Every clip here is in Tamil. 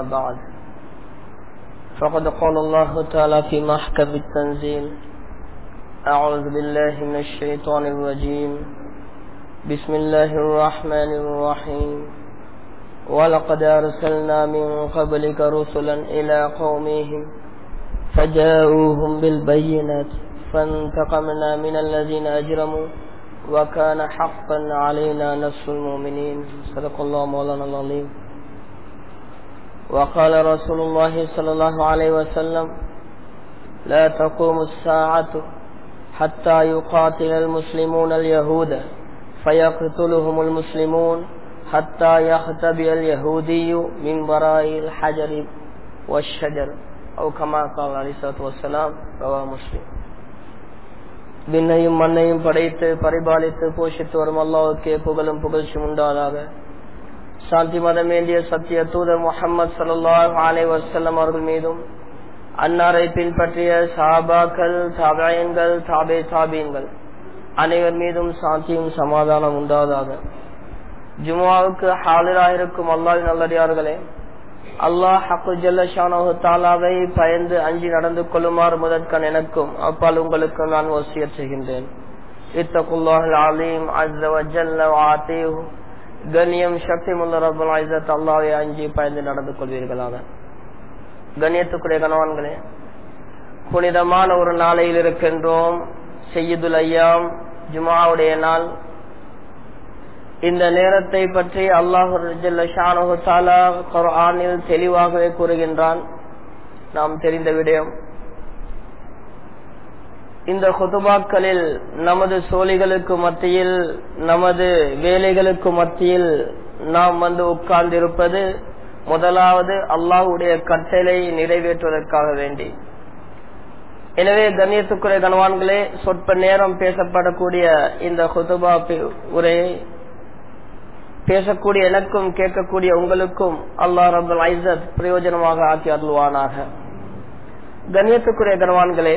بعد. فقد قال الله تعالى في محكم التنزيل أعوذ بالله من الشيطان الرجيم. بسم الله الرحمن الرحيم. ولقد أرسلنا من قبلك رسلا إلى قومهم فجاءوهم بالبينات فانتقمنا من الذين أجرموا وكان حقا علينا نصر المؤمنين. صدق الله مولانا العظيم. وقال رسول الله صلى الله عليه وسلم لا تقوم الساعة حتى يقاتل المسلمون اليهود فيقتلهم المسلمون حتى يختبئ اليهودي من وراء الحجر والشجر أو كما قال عليه الصلاة والسلام رواه مسلم விண்ணையும் மண்ணையும் படைத்து பரிபாலித்து போஷித்து வரும் அல்லாவுக்கே புகழும் புகழ்ச்சி உண்டாதாக சாந்தி மதம் வேண்டிய சத்திய தூதர் முகமது சல்லாஹ் அலை வசல்லம் அவர்கள் மீதும் அன்னாரை பின்பற்றிய சாபாக்கள் சாபாயங்கள் சாபே சாபியங்கள் அனைவர் மீதும் சாந்தியும் சமாதானம் உண்டாதாக. ஜுமாவுக்கு ஹாலிராயிருக்கும் அல்லாஹ் நல்லடியார்களே அல்லாஹ் ஹக்கு ஜல்லஷானு தாலாவை பயந்து அஞ்சி நடந்து கொள்ளுமாறு முதற்கண் எனக்கும் அப்பால் உங்களுக்கும் நான் வசியர் செய்கின்றேன் இத்தகுல்லாஹ் அலீம் அஸ்ஸ வஜல்ல ஆத்தீஹு. கண்ணியம் சக்தி முல்ல ரபுல் ஐசத் அல்லாவை அஞ்சி பயந்து நடந்து கொள்வீர்களாக. கண்ணியத்துக்குரிய கணவான்களே புனிதமான ஒரு நாளையில் இருக்கின்றோம். செய்யுதுல் ஐயாம் ஜுமாவுடைய நாள். இந்த நேரத்தை பற்றி அல்லாஹு தெளிவாகவே கூறுகின்றான். நாம் தெரிந்த விடயம் இந்த குதுபாக்களில் நமது சோழிகளுக்கு மத்தியில் நமது வேலைகளுக்கு மத்தியில் நாம் வந்து உட்கார்ந்திருப்பது முதலாவது அல்லாஹுடைய கட்டளை நிறைவேற்றுவதற்காக வேண்டி. எனவே கண்ணியத்துக்குரிய கனவான்களே சொற்ப நேரம் பேசப்படக்கூடிய இந்த ஹுதுபா உரையை பேசக்கூடிய எனக்கும் கேட்கக்கூடிய உங்களுக்கும் அல்லா ரபுல் ஐசத் பிரயோஜனமாக ஆக்கி அருள்வானாக. கண்ணியத்துக்குரிய கணவான்களே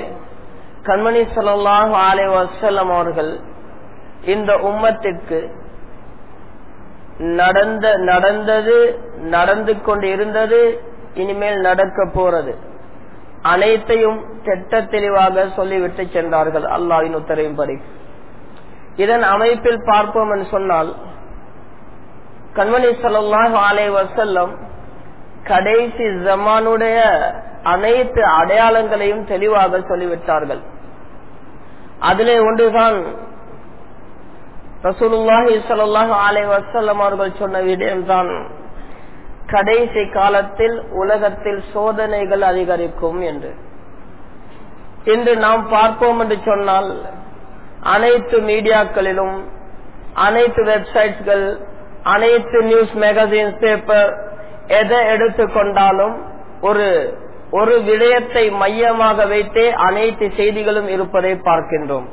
கண்மணி சொல்லாஹ் ஆலை வசல்லம் அவர்கள் இந்த உம்மத்திற்கு நடந்த நடந்தது நடந்து கொண்டு இருந்தது இனிமேல் நடக்க போறது. அனைத்தையும் திட்ட தெளிவாக சொல்லிவிட்டு சென்றார்கள் அல்லாவின் உத்தரவின்படி. இதன் அமைப்பில் பார்ப்போம் என்று சொன்னால் கண்மணி சொல்லாஹ் ஆலை வசல்லம் கடைசி ஜமானுடைய அனைத்து அடையாளங்களையும் தெளிவாக சொல்லிவிட்டார்கள். அதிலே ஒன்றுதான். ரசூலுல்லாஹி சல்லாஹ் ஆலை வசல்லம் அவர்கள் சொன்ன விடயம்தான். கடைசி காலத்தில் உலகத்தில் சோதனைகள் அதிகரிக்கும் என்று. இன்று நாம் பார்ப்போம் என்று சொன்னால் அனைத்து மீடியாக்களிலும் அனைத்து வெப்சைட்ஸ்கள் அனைத்து நியூஸ் மேகசின்ஸ் பேப்பர் எதை எடுத்துக்கொண்டாலும் ஒரு ஒரு விடயத்தை மையமாக வைத்தே அனைத்து செய்திகளும் இருப்பதை பார்க்கின்றோம்.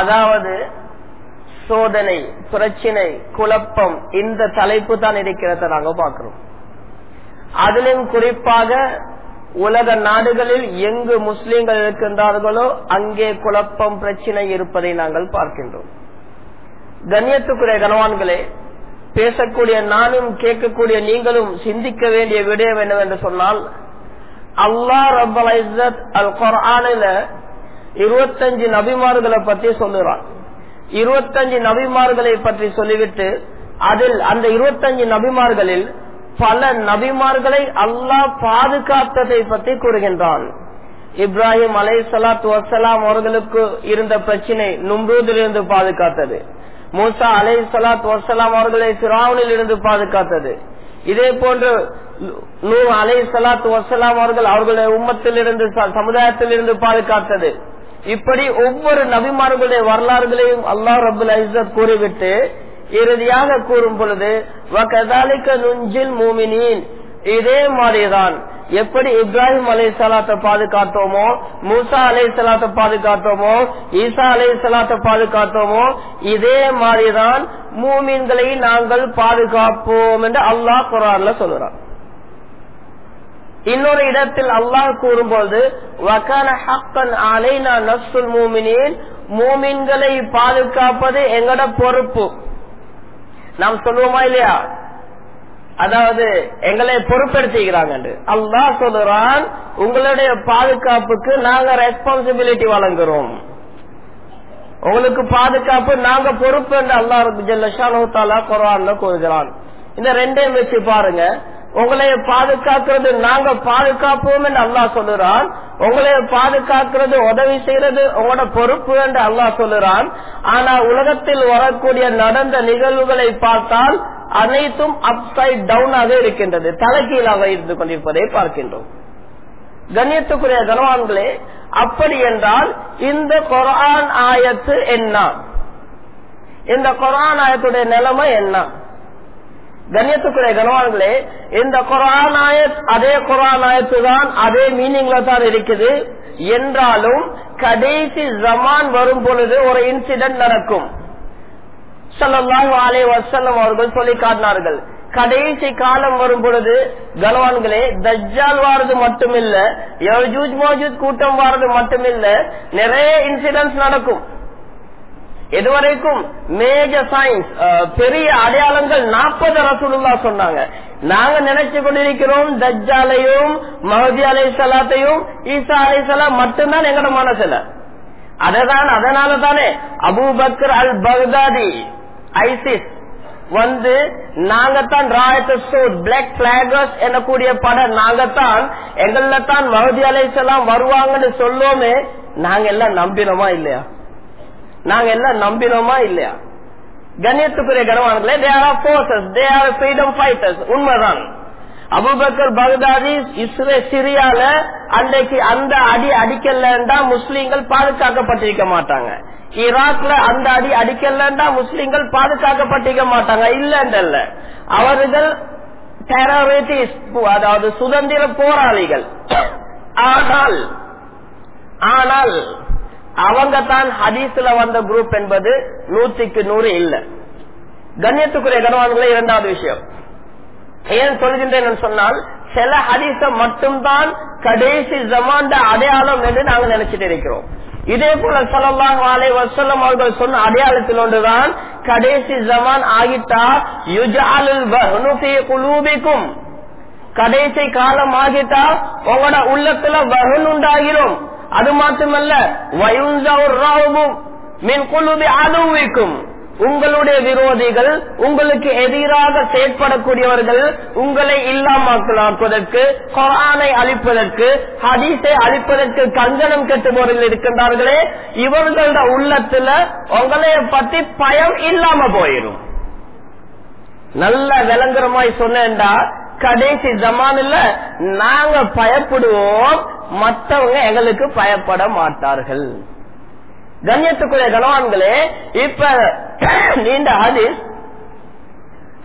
அதாவது சோதனை பிரச்சினை குழப்பம் இந்த தலைப்பு தான் இருக்கிறத நாங்க பார்க்கிறோம். அதிலும் குறிப்பாக உலக நாடுகளில் எங்கு முஸ்லிம்கள் இருக்கின்றார்களோ அங்கே குழப்பம் பிரச்சினை இருப்பதை நாங்கள் பார்க்கின்றோம். கண்ணியத்துக்குரிய கனவான்களே பேசக்கூடிய நானும் கேட்கக்கூடிய நீங்களும் சிந்திக்க வேண்டிய விடயம் என்னவென்று சொன்னால் அல்லா ரபல் இசத் அல் குரானில இருபத்தஞ்சு நபிமார்களை பற்றி சொல்லுறான் இருபத்தஞ்சு நபிமார்களை பற்றி சொல்லிவிட்டு அதில் அந்த இருபத்தஞ்சு நபிமார்களில் பல நபிமார்களை அல்லாஹ் பாதுகாத்ததை பற்றி கூறுகின்றான். இப்ராஹிம் அலை சலாத்து வசலாம் அவர்களுக்கு இருந்த பிரச்சினை நும்பூதிலிருந்து பாதுகாத்தது. மூசா அலை சலாத் வசலாம் அவர்களை சிராவனில் இருந்து பாதுகாத்தது. இதே போன்று நூ அலை சலாத்து வசலாம் அவர்கள் அவர்களுடைய உம்மத்திலிருந்து சமுதாயத்திலிருந்து சமுதாயத்தில் இருந்து பாதுகாத்தது. இப்படி ஒவ்வொரு நபிமார்களுடைய வரலாறுகளையும் அல்லாஹ் ரபுல் ஐசத் கூறிவிட்டு இறுதியாக கூறும் பொழுது நுஞ்சில் மூமினின். இதே மாதிரிதான் எப்படி இப்ராஹிம் அலை சலாத்தை பாதுகாத்தோமோ மூசா அலை சலாத்தை பாதுகாத்தோமோ ஈசா அலை சலாத்தை பாதுகாத்தோமோ இதே மாதிரிதான் மூமின்களை நாங்கள் பாதுகாப்போம் என்று அல்லாஹ் குரான்ல சொல்லுறான் இன்னொரு இடத்தில் அல்லாஹ் கூறும்போது மூமின்களை பாதுகாப்பது எங்கட பொறுப்பு. நாம் சொல்லுவோமா இல்லையா? அதாவது எங்களை பொறுப்படுத்திக்கிறாங்க அல்லாஹ் சொல்லுறான் உங்களுடைய பாதுகாப்புக்கு நாங்க ரெஸ்பான்சிபிலிட்டி வழங்குறோம். உங்களுக்கு பாதுகாப்பு நாங்க பொறுப்பு என்று அல்லாஹ் குரான்ல கூறுகிறான். இந்த ரெண்டையும் வச்சு பாருங்க. உங்களை பாதுகாக்கிறது நாங்க பாதுகாப்போம் என்று அல்லாஹ் சொல்லுறான். உங்களை பாதுகாக்கிறது உதவி செய்யறது உங்களோட பொறுப்பு என்று அல்லாஹ் சொல்லுறான். ஆனா உலகத்தில் வரக்கூடிய நடந்த நிகழ்வுகளை பார்த்தால் அனைத்தும் அப்சைட் டவுனாக இருக்கின்றது. தலைகீழாக இருந்து கொண்டிருப்பதை பார்க்கின்றோம். கண்ணியத்துக்குரிய கனவான்களே அப்படி என்றால் இந்த கொரான் ஆயத்து என்ன? இந்த கொரான் ஆயத்துடைய நிலைமை என்ன? கண்ணியத்துக்குரிய கனவான்களே இந்த குரான் ஆயத் அதே குரான் ஆயத்து தான் அதே மீனிங்ல தான் இருக்குது. என்றாலும் கடைசி ஜமான் வரும் பொழுது ஒரு இன்சிடென்ட் நடக்கும். சல்லாஹு அலே வசல்லம் அவர்கள் சொல்லி காட்டினார்கள். கடைசி காலம் வரும் பொழுது கனவான்களே தஜ்ஜால் வாரது மட்டுமில்ல மோஜூத் கூட்டம் வாரது மட்டுமில்ல நிறைய இன்சிடென்ட்ஸ் நடக்கும். இதுவரைக்கும் மேஜர் சயின்ஸ் பெரிய அடையாளங்கள் நாற்பது ரசூலுல்லா சொன்னாங்க. நாங்க நினைச்சு கொண்டிருக்கிறோம் தஜ்ஜாலையும் மஹதி அலை சலாத்தையும் ஈசா அலை சலா மட்டும்தான் எங்கட மனசுல. அததான் அதனால தானே அபூபக்கர் அல் பக்தாதி ஐசிஸ் வந்து நாங்கத்தான் பிளாக் பிளாகர்ஸ் எனக்கூடிய படம் நாங்கத்தான் எங்கள தான் மஹதி அலைசலாம் வருவாங்கன்னு சொல்லோமே நாங்க எல்லாம் நம்பினோமா இல்லையா? நாங்க எல்லாம் நம்பினோமா இல்லையா? கண்ணியத்துக்குரிய கனவான்களே they are forces they are freedom fighters உண்மைதான். அபுபக்கர் பகதாதி இஸ்ரே சிரியால அன்றைக்கு அந்த அடி அடிக்கலண்டா முஸ்லீம்கள் பாதுகாக்கப்பட்டிருக்க மாட்டாங்க. ஈராக்ல அந்த அடி அடிக்கலண்டா முஸ்லீம்கள் பாதுகாக்கப்பட்டிருக்க மாட்டாங்க. இல்ல அவர்கள் டெரரிஸ்ட் அதாவது சுதந்திர போராளிகள். ஆனால் ஆனால் அவங்க தான் ஹதீஸ்ல வந்த குரூப் என்பது நூத்திக்கு நூறு இல்ல. கண்ணியத்துக்குரிய கனவான்களே இரண்டாவது விஷயம். ஏன் சொல்கின்றேன் சொன்னால் சில ஹதீச மட்டும்தான் கடைசி ஜமாண்ட அடையாளம் என்று நாங்கள் நினைச்சிட்டு இருக்கிறோம். இதே போல சொல்லலாம் வாழை வசல்லம் அவர்கள் சொன்ன அடையாளத்தில் ஒன்றுதான் கடைசி ஜமான் ஆகிட்டா குலூபிக்கும் கடைசி காலம் ஆகிட்டா உங்களோட உள்ளத்துல வகன் உண்டாகிறோம் அது மட்டுமல்ல அலுவிக்கும். உங்களுடைய விரோதிகள் உங்களுக்கு எதிராக செயற்படக்கூடியவர்கள் உங்களை இல்லாமக்கலாக்குவதற்கு கொரானை அழிப்பதற்கு ஹதீஸை அழிப்பதற்கு கஞ்சனம் கட்டுபவர்கள் இருக்கின்றார்களே இவர்களோட உள்ளத்துல உங்களைய பத்தி பயம் இல்லாம போயிடும் நல்ல விளங்குறமாய் சொன்னா கடைசி ஜமான்ல நாங்க பயப்படுவோம் மற்றவங்க எங்களுக்கு பயப்பட மாட்டார்கள். கண்ணியத்துக்குரிய கனவான்களே இப்ப நீண்ட ஹதீஸ்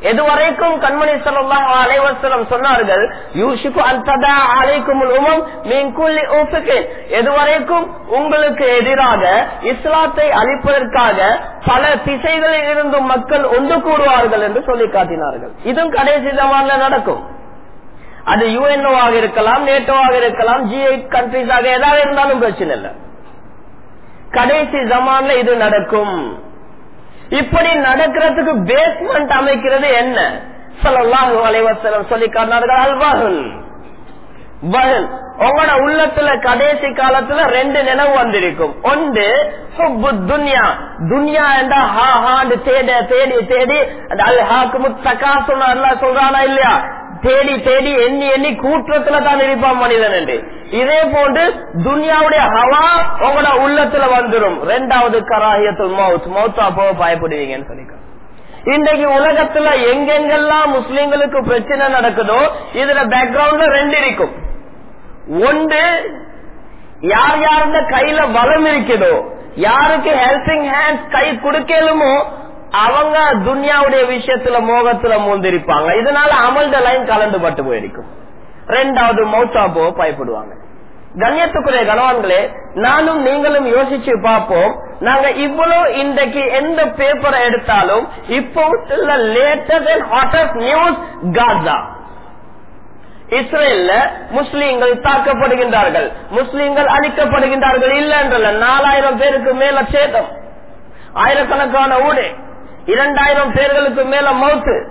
எதுவரைக்கும் கண்மணி சொல்லலாம் அலைவசலம் சொன்னார்கள் யூஷிக்கு அந்ததா அலைக்கும் உமம் மீன்குள்ளி ஊசுக்கு எதுவரைக்கும் உங்களுக்கு எதிராக இஸ்லாத்தை அழிப்பதற்காக பல திசைகளில் இருந்தும் மக்கள் ஒன்று கூடுவார்கள் என்று சொல்லி காட்டினார்கள். இதுவும் கடைசி நடக்கும். அது யுஎன்ஓவாக இருக்கலாம் நேட்டோவாக இருக்கலாம் ஜி எயிட் கண்ட்ரிஸாக ஏதாவது இருந்தாலும் பிரச்சனை இல்லை. கடைசி ஜமான்ல இது நடக்கும். இப்படி நடக்கிறதுக்கு பேஸ்மெண்ட் அமைக்கிறது என்ன? சொல்லலாம் அலைவசலம் சொல்லி காட்டினார்கள் அல்வாஹன். பகல் உங்களோட உள்ளத்துல கடைசி காலத்துல ரெண்டு நினைவு வந்திருக்கும். ஒன்று துன்யா. துன்யா என்றா ஹா ஹாண்டு தேட தேடி தேடி அல் ஹாக்கு முத்தகா சொன்னா சொல்றானா இல்லையா? தேடி தேடி எண்ணி எண்ணி கூற்றத்துல தான் இருப்பான் மனிதன் என்று. இதே போன்று துன்யாவுடைய ஹவா உங்களோட உள்ளத்துல வந்துடும் ரெண்டாவது கராகியத்துல் மவுத். மவுத்தா போக பயப்படுவீங்கன்னு சொல்லிக்க. இன்றைக்கு உலகத்துல எங்கெங்கெல்லாம் முஸ்லிம்களுக்கு பிரச்சனை நடக்குதோ இதுல பேக்ரவுண்ட்ல ரெண்டு இருக்கும். ஒன்று யார் யாருந்த கையில பலம் இருக்குதோ யாருக்கு ஹெல்பிங் ஹேண்ட் கை கொடுக்கலுமோ அவங்க துன்யாவுடைய விஷயத்துல மோகத்துல மூந்திருப்பாங்க இதனால அமல்த லைன் கலந்து பட்டு போயிருக்கும். ரெண்டாவது மௌத்தா போக பயப்படுவாங்க. கண்ணியத்துக்குரிய கணவான்களே நானும் நீங்களும் யோசிச்சு பார்ப்போம். நாங்க இவ்வளவு இன்றைக்கு எந்த பேப்பரை எடுத்தாலும் இப்போ latest and hottest news Gaza இஸ்ரேல்ல முஸ்லீம்கள் தாக்கப்படுகின்றார்கள். முஸ்லீம்கள் அழிக்கப்படுகின்றார்கள். இல்ல என்றல்ல நாலாயிரம் பேருக்கு மேல சேதம். ஆயிரக்கணக்கான ஊடே. இரண்டாயிரம் பேர்களுக்கு மேல மவுத்து.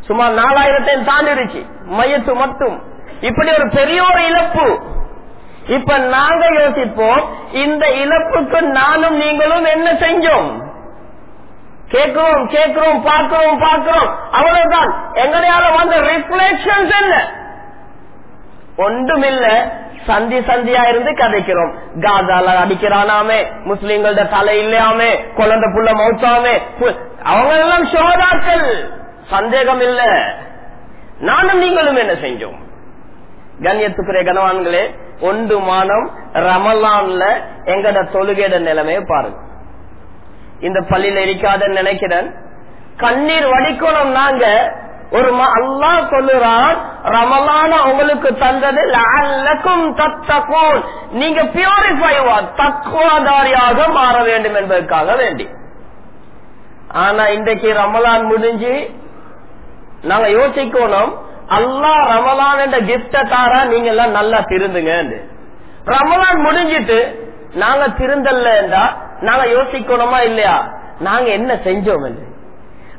சுமார் நாலாயிரத்தை தாண்டிடுச்சு. மையத்து மட்டும். இப்படி ஒரு பெரிய ஒரு இழப்பு. இப்ப நாங்க யோசிப்போம் இந்த இழப்புக்கு நானும் நீங்களும் என்ன செஞ்சோம்? கேட்கிறோம் கேட்கிறோம் பார்க்கிறோம் பார்க்கிறோம். அவ்வளவுதான். எங்களையால வந்த ரிஃப்ளெக்ஷன்ஸ் என்ன? ஒன்றுமில்ல. சந்தி சந்தியா இருந்து கதைக்கிறோம். காசால அடிக்கிறானாமே முஸ்லிம்களோட தலை இல்லையாமே குழந்தை புள்ள மௌத்தாமே அவங்க எல்லாம் சோதாக்கள். சந்தேகம் இல்ல. நானும் நீங்களும் என்ன செஞ்சோம்? கண்ணியத்துக்குரிய கனவான்களே ஒன்று மானம் ரமலான்ல எங்கட தொழுகைட நிலைமையை பாருங்க. இந்த பள்ளியில இருக்காதுன்னு நினைக்கிறேன். கண்ணீர் வடிக்கணும் நாங்க. ஒரு அல்லா சொல்லுறான் ரமலான உங்களுக்கு தந்தது அல்லக்கும் தத்தகூன். நீங்க பியூரிஃபைவா தக்குவாதாரியாக மாற வேண்டும் என்பதற்காக வேண்டி. ஆனா இன்றைக்கு ரமலான் முடிஞ்சு நாங்க யோசிக்கணும் அல்லா ரமலான் என்ற கிப்ட தாரா நீங்க எல்லாம் நல்லா திருந்துங்க ரமலான் முடிஞ்சிட்டு நாங்க திருந்தல்லா நாங்க யோசிக்கணுமா இல்லையா? நாங்க என்ன செஞ்சோம் என்று.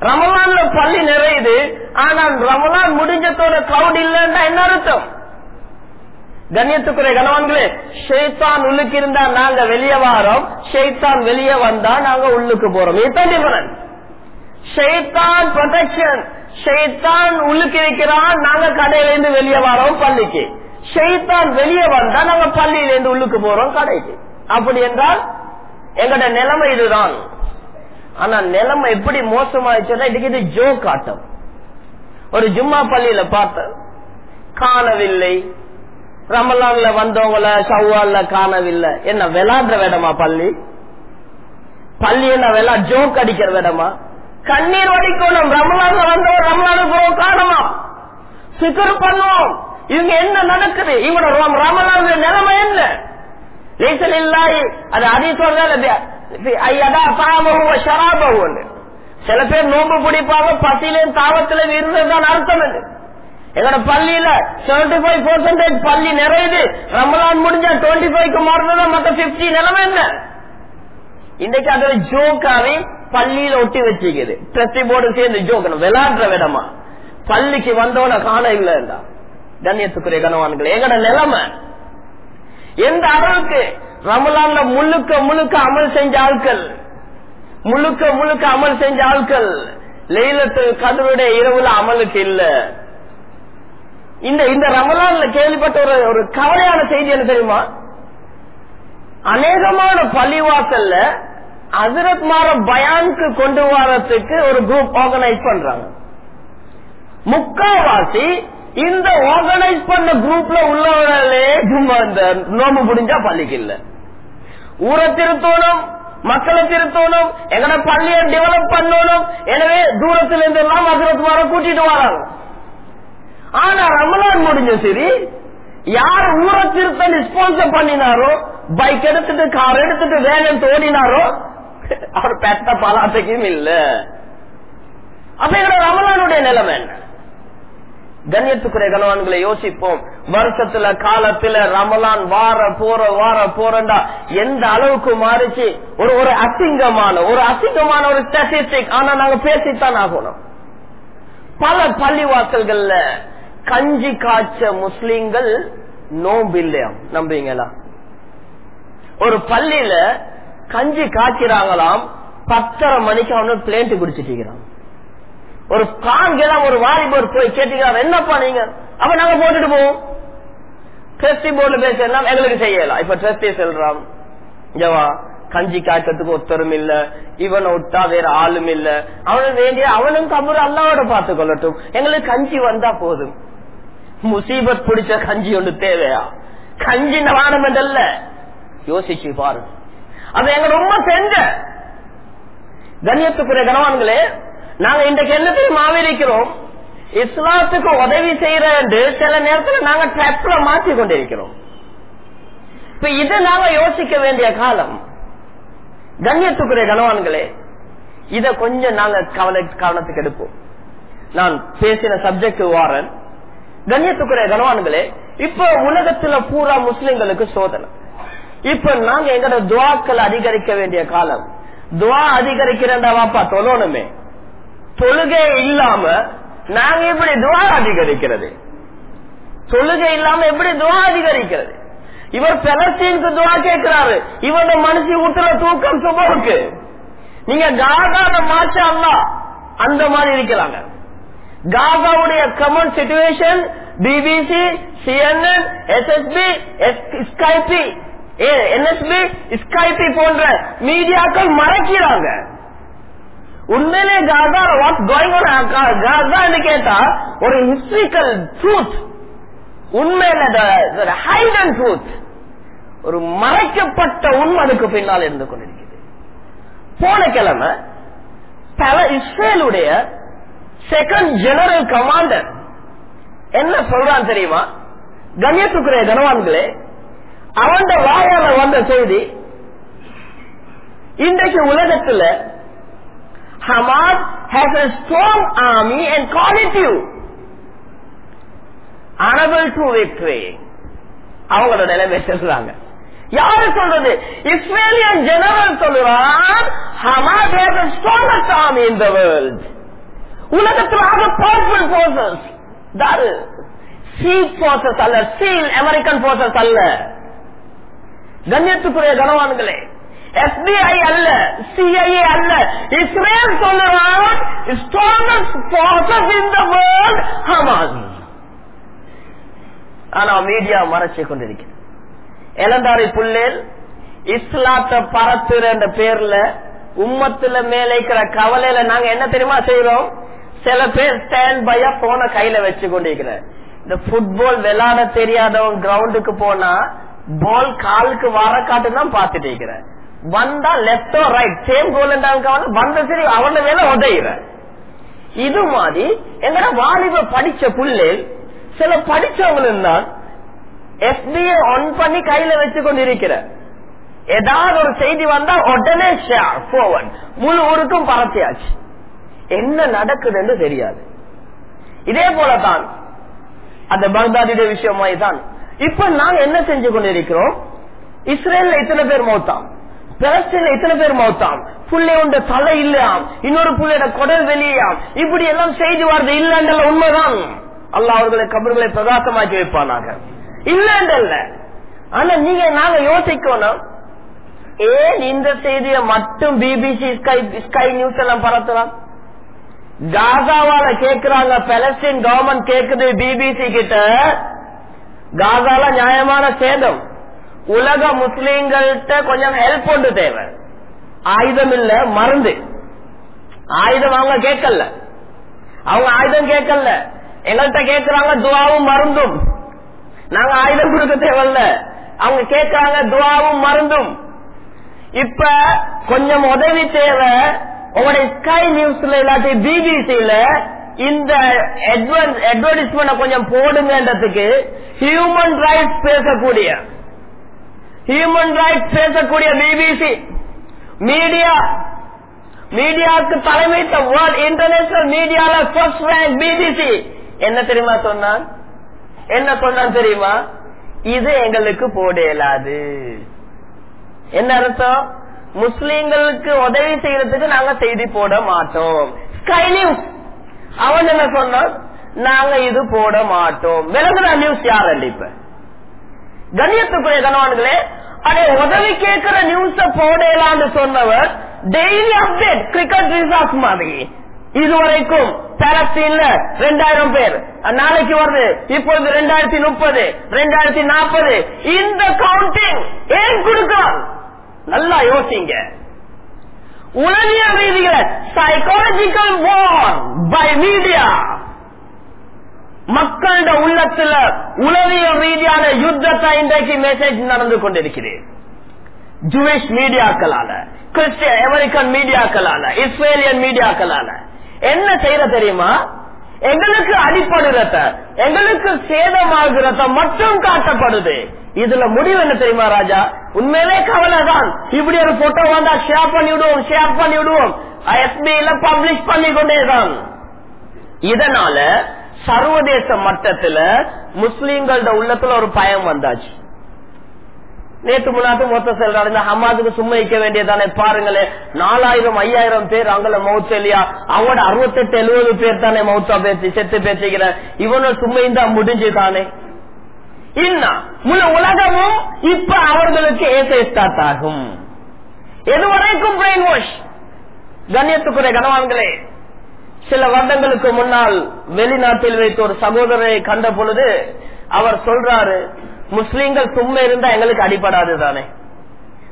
ரமலான்ல பள்ளி நிறையுது. ஆனால் ரமலான் முடிஞ்சதோட கிளவுட் இல்லைன்னா என்ன அர்த்தம்? கண்ணியத்துக்குரிய கணவன்களே ஷெய்தான் உள்ளுக்கு இருந்தா நாங்க வெளியே வாரோம். ஷெய்தான் வெளியே வந்தா நாங்க உள்ளுக்கு போறோம். இதுதான் டிஃபரன்ஸ் ஷெய்தான் ப்ரொடெக்ஷன் ஷெய்தான் உள்ளுக்கு இருக்கிறான் நாங்க கடையில இருந்து வெளியே வாரோம் பள்ளிக்கு. ஷெய்தான் வெளியே வந்தா நாங்க பள்ளியில இருந்து உள்ளுக்கு போறோம் கடைக்கு. அப்படி என்றால் எங்கட நிலைமை இதுதான். ஆனா நிலைமை எப்படி மோசமாயிடுச்சுன்னா இதுக்கு இது ஜோ காட்டம். ஒரு ஜும்மா பள்ளியில பார்த்தேன். காணவில்லை. ரமலான்ல வந்தவங்கள சவ்வால்ல காணவில்லை. என்ன விளாடுற வேடமா பள்ளி? பள்ளி என்ன விளா ஜோக் அடிக்கிற வேடமா? கண்ணீர் வடிக்கணும். ரமலான்ல வந்தவங்க ரமலானுக்கு காணமா காணுமா சிக்கர் பண்ணுவோம். இவங்க என்ன நடக்குது? இவங்க ரமலான் நிலைமை என்ன? நீச்சல் இல்லாய் அது அதிக சில பேர் நோம்பு பிடிப்பாங்க பசியிலும் தாவத்திலும் இருந்ததுதான் அர்த்தம் என்று எங்களோட பள்ளியில செவன்டி ஃபைவ் பெர்சன்டேஜ் பள்ளி நிறையுது ரமலான் முடிஞ்சா டுவெண்ட்டி ஃபைவ்க்கு மாறுறதா மத்த பிப்டி நிலைமை என்ன? இன்றைக்கு அது ஒரு ஜோக்காவே பள்ளியில ஒட்டி வச்சுக்குது ட்ரஸ்டி போர்டு சேர்ந்து ஜோக்கணும் விளையாடுற விடமா பள்ளிக்கு வந்தவன காண இல்லைண்டா கண்ணியத்துக்குரிய கனவான்கள் எங்கட நிலைமை எந்த அளவுக்கு ரமலான்ல முழுக்க முழுக்க அமல் செஞ்ச ஆட்கள். முழுக்க முழுக்க அமல் செஞ்ச ஆட்கள். லெயிலத்து கதவுடைய இரவுல அமலுக்கு இல்ல. இந்த இந்த ரமலான்ல கேள்விப்பட்ட ஒரு ஒரு கவலையான செய்தி என்ன தெரியுமா? அநேகமான பள்ளிவாசல்ல அசரத் மாற பயானுக்கு கொண்டு வரத்துக்கு ஒரு குரூப் ஆர்கனைஸ் பண்றாங்க. முக்காவாசி இந்த ஆர்கனைஸ் பண்ண குரூப்ல உள்ளவர்களே சும்மா இந்த நோம்பு முடிஞ்சா பள்ளிக்கு இல்ல. ஊரை திருத்தோணும் மக்களை திருத்தோணும் எங்கட பள்ளியை டெவலப் பண்ணணும். எனவே தூரத்துல இருந்து எல்லாம் அசரத் வர கூட்டிட்டு வராங்க. ஆனா ரமலான் முடிஞ்ச சரி யார் ஊரை திருத்த ஸ்பான்சர் பண்ணினாரோ பைக் எடுத்துட்டு கார் எடுத்துட்டு வேகன் தோடினாரோ அவர் பெத்த பலாத்தைக்கும் இல்ல. அப்ப எங்க ரமலானுடைய நிலைமை என்ன? கண்ணியத்துக்குரிய கணவான்களை யோசிப்போம். வருஷத்துல காலத்துல ரமலான் வார போற வார போறண்டா எந்த அளவுக்கு மாறிச்சு? ஒரு ஒரு அசிங்கமான ஒரு அசிங்கமான ஒரு ஸ்டாட்டிஸ்டிக் ஆனா நாங்க பேசித்தான் ஆகணும். பல பள்ளிவாசல்கள்ல கஞ்சி காய்ச்ச முஸ்லீம்கள் நோம்பு இல்லையாம் நம்புவீங்களா? ஒரு பள்ளியில கஞ்சி காய்க்கிறாங்களாம் பத்தரை மணிக்கு அவனு பிளேண்ட் குடிச்சிட்டு ஒரு காங்கிடம் ஒரு வாலிபர் போய் கேட்டீங்க என்னப்பா நீங்க? அப்ப நாங்க போட்டுட்டு போவோம். ட்ரஸ்டி போர்டுல பேசலாம் எங்களுக்கு செய்யலாம். இப்ப ட்ரஸ்டி செல்றான். ஜவா கஞ்சி காய்ச்சதுக்கு ஒத்தரும் இல்ல. இவனை விட்டா வேற ஆளும் இல்ல. அவனுக்கு வேண்டிய அவனும் கபர் அல்லாவோட பார்த்து கொள்ளட்டும் எங்களுக்கு கஞ்சி வந்தா போதும். முசீபத் பிடிச்ச கஞ்சி ஒன்று தேவையா? கஞ்சி வானம் என்றல்ல யோசிச்சு பாருங்க. அது எங்க ரொம்ப செஞ்ச. கண்ணியத்துக்குரிய கணவான்களே நாங்க இன்றைக்கு என்ன தெரியுமா இருக்கிறோம் இஸ்லாத்துக்கு உதவி செய்யற சில நேரத்தில் நாங்க ட்ரெப்ல மாற்றி கொண்டிருக்கிறோம். இப்ப இதை நாங்க யோசிக்க வேண்டிய காலம். கண்ணியத்துக்குரிய கனவான்களே இத கொஞ்சம் நாங்க கவலை கவனத்துக்கு எடுப்போம். நான் பேசின சப்ஜெக்ட் வாரன். கண்ணியத்துக்குரிய கனவான்களே இப்ப உலகத்துல பூரா முஸ்லிம்களுக்கு சோதனை. இப்ப நாங்க எங்கட துவாக்கள் அதிகரிக்க வேண்டிய காலம். துவா அதிகரிக்கிறா வாப்பா தொழணுமே. தொழுகை இல்லாம நாங்க எப்படி துவா அதிகரிக்கிறது? தொழுகை இல்லாம எப்படி துவா அதிகரிக்கிறது? இவர் பெலஸ்தீனுக்கு துவா கேட்கிறாரு. இவரோட மனசு ஊட்டுற தூக்கம் சுபருக்கு நீங்க காதாத மாற்ற அல்லா அந்த மாதிரி இருக்கிறாங்க. காசாவுடைய common situation BBC CNN SSP ஸ்கைபி என்எஸ்பி ஸ்கைபி போன்ற மீடியாக்கள் மறைக்கிறாங்க. உண்மையிலே காசா வாட் கோயிங் காசா கேட்டா ஒரு ஹிஸ்டரிக்கல் ட்ரூத் உண்மையில ஹைட் அண்ட் ட்ரூத் ஒரு மறைக்கப்பட்ட உண்மை அதுக்கு பின்னால் இருந்து கொண்டிருக்கிறது. போன கிழமை பல இஸ்ரேலுடைய செகண்ட் ஜெனரல் கமாண்டர் என்ன சொல்றான் தெரியுமா? கண்ணியத்துக்குரிய கனவான்களே அவன் வாயால வந்த செய்தி இன்றைக்கு உலகத்துல Hamas has a strong army and call it you. Unable to victory. அவங்களோட நிலைமை சொல்றாங்க. யாரு சொல்றது? இஸ்ரேலியன் ஜெனரல் சொல்லுவான் Hamas has the strongest army in the world. உலகத்தில் ஆக பவர்ஃபுல் போர்சஸ் தாரு சீல் போர்சஸ் அல்ல சீல் அமெரிக்கன் போர்சஸ் அல்ல. கண்ணியத்துக்குரிய கனவான்களே எஸ்பிஐ அல்ல சிஐஏ அல்ல. Israel சொல்லுறான் strongest forces in the world Hamas ஆனா மீடியா மறைச்சு கொண்டிருக்கிறது. இளந்தாரி புள்ளேல் இஸ்லாத்தை பரத்துற என்ற பேர்ல உம்மத்துல மேலைக்கிற கவலையில நாங்க என்ன தெரியுமா செய்யறோம் சில பேர் ஸ்டாண்ட் பையா போன கையில வச்சு கொண்டிருக்கிற இந்த புட்பால் விளையாட தெரியாதவன் கிரவுண்டுக்கு போனா பால் காலுக்கு வர காட்டுதான் பாத்துட்டு இருக்கிறேன் வந்தா லெப்டோ ரைட் சேம் கோல் வந்த சரி அவன வேலை உதையிற இது மாதிரி எங்கட வாலிப படிச்ச புள்ளே சில படிச்சவங்களும் தான் எஃபிஐ ஆன் பண்ணி கையில வச்சு கொண்டு இருக்கிற ஏதாவது ஒரு செய்தி வந்தா உடனே ஷேர் போவன் முழு ஊருக்கும் பரத்தியாச்சு என்ன நடக்குதுன்னு தெரியாது. இதே போலதான் அந்த பக்தாதியுடைய விஷயமாய் தான் இப்ப நாங்க என்ன செஞ்சு கொண்டிருக்கிறோம்? இஸ்ரேல்ல இத்தனை பேர் மௌத்தான் பிரச்சனை இத்தனை பேர் மௌத்தாம்? புள்ளை உண்ட தலை இல்லையாம். இன்னொரு புள்ளையோட குடல் வெளியாம் இப்படி எல்லாம் செய்தி வார்த்தை இல்லைன்ற உண்மைதான். அல்ல அவர்களை கபர்களை பிரகாசமாக்கி வைப்பானாக. இல்லைன்றல்ல ஆனா நீங்க நாங்க யோசிக்கணும். ஏன் இந்த செய்தியை மட்டும் பிபிசி ஸ்கை ஸ்கை நியூஸ் எல்லாம் பரத்துறான் காசாவால கேக்குறாங்க பலஸ்தீன் கவர்மெண்ட் கேக்குது பிபிசி கிட்ட. காசால நியாயமான சேதம். உலக முஸ்லீம்கள்ட்ட கொஞ்சம் ஹெல்ப் ஒன்று தேவை. ஆயுதம் இல்ல மருந்து. ஆயுதம் அவங்க கேட்கல. அவங்க ஆயுதம் கேட்கல. எங்கள்கிட்ட கேட்கிறாங்க துவாவும் மருந்தும். நாங்க ஆயுதம் கொடுக்க தேவையில்ல. அவங்க கேட்கிறாங்க துவாவும் மருந்தும். இப்ப கொஞ்சம் உதவி தேவை. உங்களுடைய ஸ்கை நியூஸ்ல இல்லாட்டி பிபிசில இந்த அட்வர்டைஸ்மெண்ட் கொஞ்சம் போடுங்கன்றதுக்கு ஹியூமன் ரைட்ஸ் பேசக்கூடிய ஹியூமன் ரைட்ஸ் பேசக்கூடிய பிபிசி மீடியா மீடியாவுக்கு தலைமை வேர்ல்ட் இன்டர்நேஷனல் மீடியால ஃபர்ஸ்ட் ரேங்க் பிபிசி என்ன தெரியுமா சொன்னான்? என்ன சொன்னான் தெரியுமா? இது எங்களுக்கு போட இயலாது என்ன அர்த்தம்? முஸ்லீம்களுக்கு உதவி செய்யறதுக்கு நாங்க செய்தி போட மாட்டோம். ஸ்கை நியூஸ் அவன் என்ன சொன்னான்? நாங்க இது போட மாட்டோம். விலகுதா நியூஸ் யார் இப்ப கண்ணியத்துக்குரிய கணவான்களே அதே உதவி கேட்கிற நியூஸ போடலான்னு சொன்னவர் டெய்லி அப்டேட் கிரிக்கெட் ரிசார்ட் மாதிரி. இதுவரைக்கும் பாலஸ்தீன்ல ரெண்டாயிரம் பேர் நாளைக்கு வருது இப்பொழுது ரெண்டாயிரத்தி முப்பது ரெண்டாயிரத்தி நாற்பது இந்த கவுண்டிங் ஏன் கொடுக்கலாம் நல்லா யோசிங்க. உளவியல் ரீதியில சைக்காலஜிக்கல் வார் பை மீடியா மக்களோட உள்ளத்துல உளவியல் ரீதியான யுத்தத்தை இன்றைக்கு மெசேஜ் நடந்து கொண்டிருக்கிறேன் ஜூவிஷ் மீடியாக்களால கிறிஸ்டியன் அமெரிக்கன் மீடியாக்களால இஸ்ரேலியன் மீடியாக்களால என்ன செய்யற தெரியுமா? எங்களுக்கு அடிப்படுகிறத எங்களுக்கு சேதமாகிறத மட்டும் காட்டப்படுது. இதுல முடிவு என்ன தெரியுமா ராஜா? உண்மையிலே கவலை தான் இப்படி ஒரு போட்டோ வந்தா ஷேர் பண்ணி விடுவோம் ஷேர் பண்ணி விடுவோம் எஸ்பிஐல பப்ளிஷ் பண்ணி கொண்டேதான் இதனால சர்வதேச மட்டத்துல முஸ்லீம்களோட உள்ளத்துல ஒரு பயம் வந்தாச்சு. நேற்று முன்னாட்டு மொத்த செல்றாரு இந்த ஹமாதுக்கு சும்மா வைக்க வேண்டியதானே? பாருங்களேன் நாலாயிரம் ஐயாயிரம் பேர் அங்கல மவுத்து இல்லையா? அவனோட அறுபத்தெட்டு எழுபது பேர் தானே மவுத்தா பேசி செத்து பேசிக்கிற இவனோட சும்மையும் தான் முடிஞ்சுதானே? உலகமும் இப்ப அவர்களுக்கு ஏசை ஆகும். எதுவரைக்கும் பிரெயின் வாஷ் கண்ணியத்துக்குரிய கனவான்களே சில வருடங்களுக்கு முன்னால் வெளிநாட்டில் வைத்த ஒரு சகோதரரை கண்ட பொழுது அவர் சொல்றாரு முஸ்லீம்கள் சும்மா இருந்தா எங்களுக்கு அடிபடாது தானே.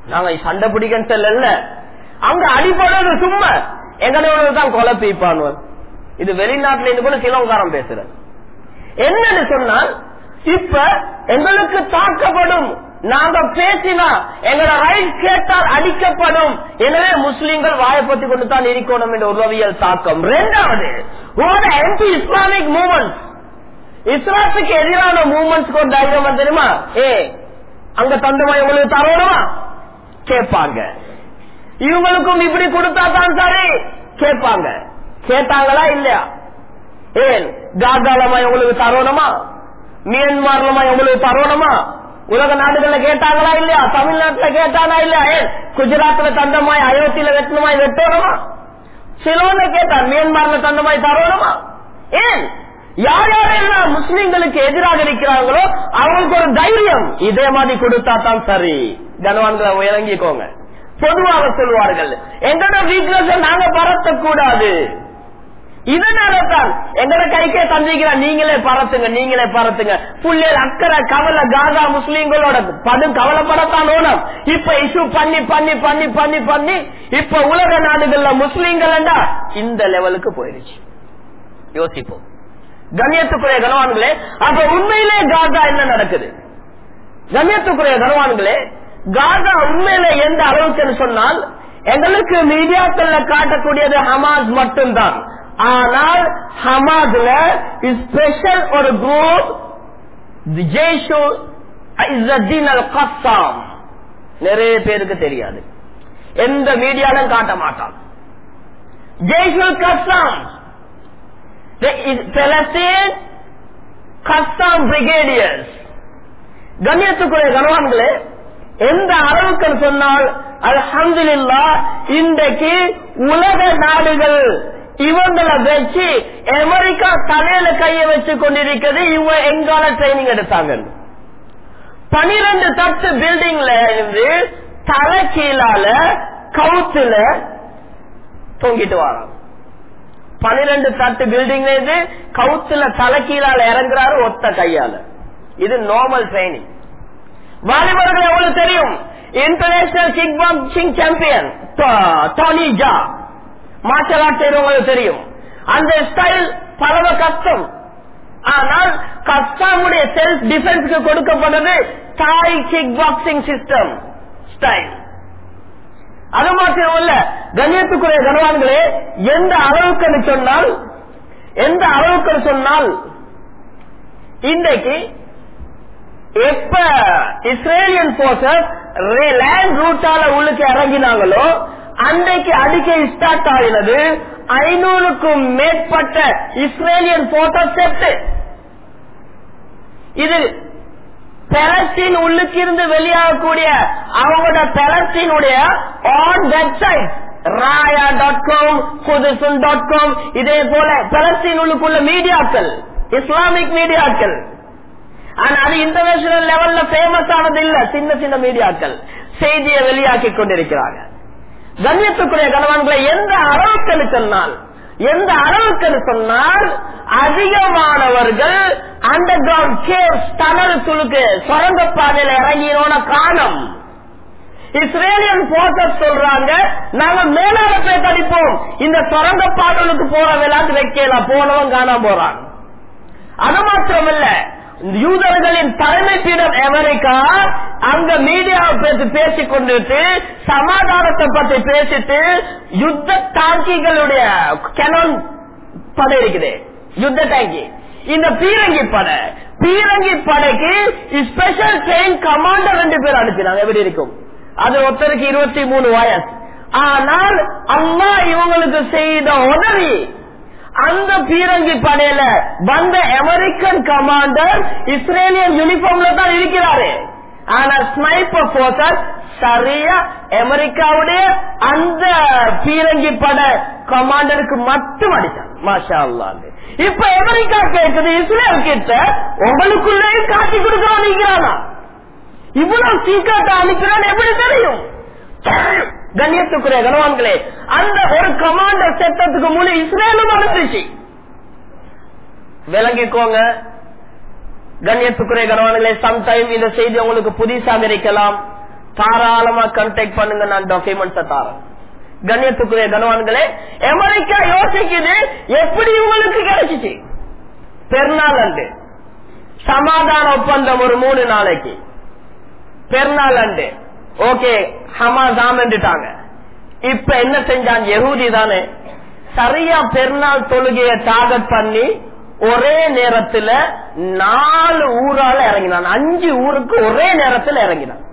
நாங்க சண்டை பிடிக்கன்னு செல்ல அங்க அடிபடுறது சும்மா. எங்களோட தான் கொலை இது வெளிநாட்டுல இருந்து கூட சிலவங்காரம் பேசுற என்னன்னு சொன்னால் இப்ப எங்களுக்கு தாக்கப்படும் நாங்க பேசினா எங்களோட ரைட் கேட்டால் அடிக்கப்படும். எனவே முஸ்லீம்கள் வாயப்பத்தி கொண்டு தான் இருக்கணும் என்ற உளவியல் தாக்கம். இரண்டாவது எம்பி இஸ்லாமிக் மூவ்மெண்ட் இஸ்லாத்துக்கு எதிரான மூவ்மெண்ட்ஸ் ஒரு தைரியம் தெரியுமா? ஏ அங்க தந்தமா இவங்களுக்கு தரணுமா? கேட்பாங்க. இவங்களுக்கும் இப்படி கொடுத்தா தான் சரி. கேட்பாங்க. கேட்டாங்களா இல்லையா? ஏன் காகாலமா இவங்களுக்கு தரணுமா? மியான்மர்லமா எவ்வளவு தரணுமா? உலக நாடுகள்ல கேட்டாங்களா இல்லையா? தமிழ்நாட்டுல கேட்டானா இல்லையா? ஏன் குஜராத்ல தந்தமாய் அயோத்தியில வெட்டணுமாய் வெட்டணுமா? சிலோன்ல கேட்டா மியான்மர்ல தந்தமாய் தரணுமா? ஏன்? யார் யாரெல்லாம் முஸ்லிம்களுக்கு எதிராக இருக்கிறாங்களோ அவங்களுக்கு ஒரு தைரியம். இதே மாதிரி கொடுத்தா தான் சரி. கனவான்களை இறங்கிக்கோங்க பொதுவாக சொல்வார்கள் எங்களோட வீக்னஸ் நாங்க பரத்தக்கூடாது. இதனாலதான் எங்களை கைக்கே தந்திக்கிறா நீங்களே பறத்துங்க நீங்களே பறத்துங்க புள்ளியல் அக்கறை கவலை காதா முஸ்லீம்களோட படும் கவலைப்படத்தான் ஓனம் இப்ப இஷ்யூ பண்ணி பண்ணி பண்ணி பண்ணி பண்ணி இப்ப உலக நாடுகள்ல முஸ்லீம்கள் இந்த லெவலுக்கு போயிருச்சு யோசிப்போம். கண்ணியத்துக்குரிய கனவான்களே அப்ப உண்மையிலே காதா என்ன நடக்குது? கண்ணியத்துக்குரிய கனவான்களே காதா உண்மையில எந்த அளவுக்கு சொன்னால் எங்களுக்கு மீடியாக்கள் காட்டக்கூடியது ஹமாஸ் மட்டும்தான். ஆனால் ஹமாதுல ஸ்பெஷல் ஒரு குரூப் ஜெய்ஷு இஸ்ஸுதீன் நிறைய பேருக்கு தெரியாது. எந்த மீடியாலும் காட்ட மாட்டான். ஜெய்ஷுல் கஸ்ஸாம் பெலஸ்தீன் பிரிகேடியர்ஸ் கண்ணியத்துக்குரிய கனவான்களே எந்த அளவுக்கு சொன்னால் அல்ஹம்துலில்லா இன்றைக்கு உலக நாடுகள் இவங்களை வச்சு அமெரிக்கா தலையில கைய வச்சு கொண்டிருக்கிறது இவங்க எங்கால ட்ரைனிங் எடுத்தாங்க பனிரெண்டு தட்டு பில்டிங்ல இருந்து தலை கீழால கவுத்துல தொங்கிட்டு வராங்க. பனிரெண்டு தட்டு பில்டிங்ல இருந்து கவுத்துல தலை கீழால இறங்குறாரு ஒத்த கையால. இது நார்மல் ட்ரைனிங் வாலிபர்கள் எவ்வளவு தெரியும்? International kickboxing champion Tony Jaa martial செய்யறவங்களுக்கு தெரியும். அந்த ஸ்டைல் பரவ கஷ்டம். ஆனால் கஸ்டாமுடைய செல்ஃப் டிஃபென்ஸ்க்கு கொடுக்கப்பட்டது தாய் கிக் பாக்சிங் சிஸ்டம் ஸ்டைல் அது மாத்திரம் இல்ல கண்ணியத்துக்குரிய கனவான்களே எந்த அளவுக்கு சொன்னால் எந்த அளவுக்கு சொன்னால் இன்றைக்கு எப்ப இஸ்ரேலியன் போர்சஸ் லேண்ட் ரூட்டால உள்ளுக்கு இறங்கினாங்களோ அன்றைக்கு அடிக்க ஸ்டார்ட் ஆகினது ஐநூறுக்கும் மேற்பட்ட இஸ்ரேலியன் போட்டோ செட்டு இது பெலஸ்தீன் உள்ளுக்கிருந்து வெளியாகக்கூடிய அவங்களோட பெலஸ்தீனுடைய on website Raya dot com குதுசுன் dot com இதே போல பெலஸ்தீன் உள்ளுக்குள்ள மீடியாக்கள் இஸ்லாமிக் மீடியாக்கள். ஆனா அது இன்டர்நேஷனல் லெவல்ல பேமஸ் ஆனது இல்ல சின்ன சின்ன மீடியாக்கள். செய்தியை வெளியாக்கி கொண்டிருக்கிறார்கள் கண்ணியத்துக்குரிய கணவன்களை எந்த அளவுக்கு சொன்னால் எந்த அளவுக்கு சொன்னால் அதிகமானவர்கள் அண்டர் கிரவுண்ட் கேவ்ஸ் டனல் துளுக்கு சுரங்க பாதையில இறங்கினோட காலம். இஸ்ரேலியன் போர்சஸ் சொல்றாங்க நாங்க மேலால போய் தடிப்போம் இந்த சுரங்க பாடலுக்கு போற விளையாட்டு வைக்கலாம் போனவன் காணாம போறான். அது மாத்திரமல்ல யூதர்களின் தலைமை எவரைக்கா? அங்க மீடியாவை பேசி பேசிக் கொண்டுட்டு சமாதானத்தை பத்தி பேசிட்டு யுத்த டாங்கிகளுடைய கெனோன் படை இருக்குது. யுத்த டாங்கி. இந்த பீரங்கி படை. பீரங்கி படைக்கு ஸ்பெஷல் ட்ரெயின் கமாண்டர் ரெண்டு பேர் அனுப்பினாங்க. எப்படி இருக்கும்? அது ஒருத்தருக்கு இருபத்தி மூணு வயசு. ஆனால் அம்மா இவங்களுக்கு செய்த உதவி அந்த பீரங்கி படையில வந்த அமெரிக்கன் கமாண்டர் இஸ்ரேலியன் யூனிஃபார்ம்ல தான் இருக்கிறாரு. ஆனா ஸ்னைப்பர் போசர் சரியா அமெரிக்காவுடைய அந்த பீரங்கி பட கமாண்டருக்கு மட்டும் அடிச்சான் மாஷா அல்லாது இப்ப அமெரிக்கா கேட்குது இஸ்ரேல் கிட்ட உங்களுக்குள்ளேயும் காட்டி கொடுக்கிறான் இவ்வளவு சீக்கிரத்தை அனுப்பினான் எப்படி தெரியும்? கண்ணியத்துக்குரிய கனவான்களே அந்த ஒரு கமாண்டர் சட்டத்துக்கு முழு இஸ்ரேலும் அனுப்பிச்சு. விளங்கிக்கோங்க. கண்ணியத்துக்குரிய கனவான்களே சம்டைம் இந்த செய்தி உங்களுக்கு புதுசாக இருக்கலாம். தாராளமா கண்டெக்ட் பண்ணுங்க நான் டாக்குமெண்ட்ஸ தாரேன். கண்ணியத்துக்குரிய கனவான்களே அமெரிக்கா யோசிக்குது எப்படி உங்களுக்கு கிடைச்சிச்சு? பெருநாள் அண்டு சமாதான ஒப்பந்தம் ஒரு மூணு நாளைக்கு. பெருநாள் அண்டு ஓகே ஹமாஸ் ஆமெண்டுட்டாங்க இப்ப என்ன செஞ்சான்? எகூதி தானே. சரியா பெருநாள் தொழுகைய டார்கெட் பண்ணி ஒரே நேரத்துல நாலு ஊரால இறங்கினான். அஞ்சு ஊருக்கு ஒரே நேரத்தில் இறங்கினான்.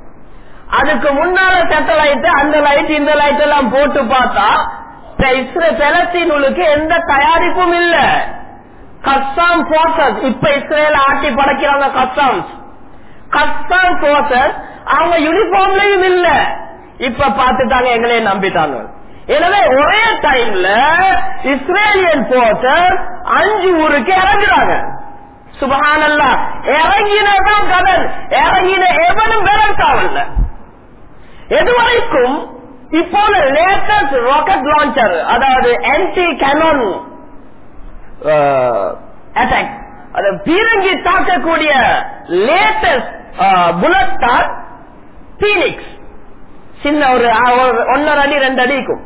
அதுக்கு முன்னால சேட்டலைட் அந்த லைட் இந்த லைட் எல்லாம் போட்டு பார்த்தா பெலஸ்தீனுக்கு எந்த தயாரிப்பும் இல்ல. கஸ்டாம் போர்சஸ் இப்ப இஸ்ரேல் ஆட்டி படைக்கிறாங்க கஸ்டாம்ஸ் கஸ்டாம் போர்சஸ் அவங்க யூனிஃபார்ம்லயும் இல்ல. இப்ப பாத்துட்டாங்க எங்களே நம்பிட்டாங்க. எனவே ஒரே டைம்ல இஸ்ரேலியன் போர்ட்டர் அஞ்சு ஊருக்கு இறங்குறாங்க. சுபகானல்லா இறங்கினதான் கடன். இறங்கின எவனும் விரட்டாவல்ல எதுவரைக்கும் இப்போது லேட்டஸ்ட் ராக்கெட் லான்ச்சர் அதாவது என்டி கனோன் அட்டாக் பீரங்கி தாக்கக்கூடிய லேட்டஸ்ட் புல்லட் தான் பீனிக்ஸ் சின்ன ஒரு ஒன்னரை அடி ரெண்டு அடிக்கும்.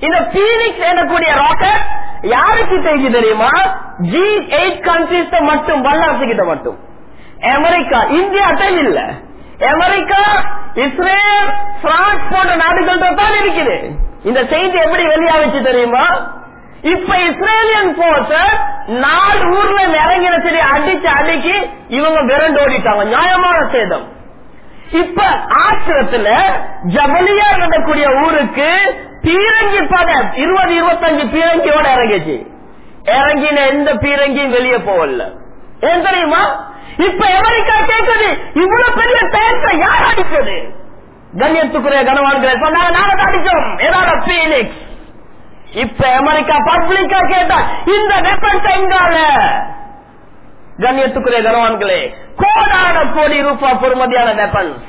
இந்த பீனிக்ஸ் எனக்கூடிய ராக்கெட் யாருக்கு தெரிஞ்சு தெரியுமா? ஜி எயிட் கண்ட்ரிஸ் மட்டும் வல்லரசு கிட்ட மட்டும். அமெரிக்கா இந்தியா இல்ல. அமெரிக்கா இஸ்ரேல் பிரான்ஸ் போன்ற நாடுகள் தான் இருக்குது. இந்த செய்தி எப்படி வெளியாகிச்சு தெரியுமா? இப்ப இஸ்ரேலியன் போர்ஸ் நாலு ஊர்ல இறங்கின சரி அடிச்சு அடிக்கு இவங்க விரண்டு ஓடிட்டாங்க. நியாயமான சேதம். இப்ப ஆசிரத்துல ஜபலியா நடக்கூடிய ஊருக்கு பீரங்கி பத இருபது இருபத்தஞ்சு பீரங்கியோட இறங்கிச்சு. இறங்கின எந்த பீரங்கியும் வெளியே போகல. ஏன் தெரியுமா? இப்ப அமெரிக்கா கேட்குது இவ்வளவு பெரிய பேச யார் அடிச்சது கண்ணியத்துக்குரிய கனவான்களை சொன்னாங்க நாங்க அடிச்சோம் ஏதாவது பீனிக்ஸ் இப்ப அமெரிக்கா பப்ளிக்கா கேட்டா இந்த வெப்பன்ஸ் எங்கால கண்ணியத்துக்குரிய கனவான்களே கோடான கோடி ரூபாய் பொறுமதியான வெப்பன்ஸ்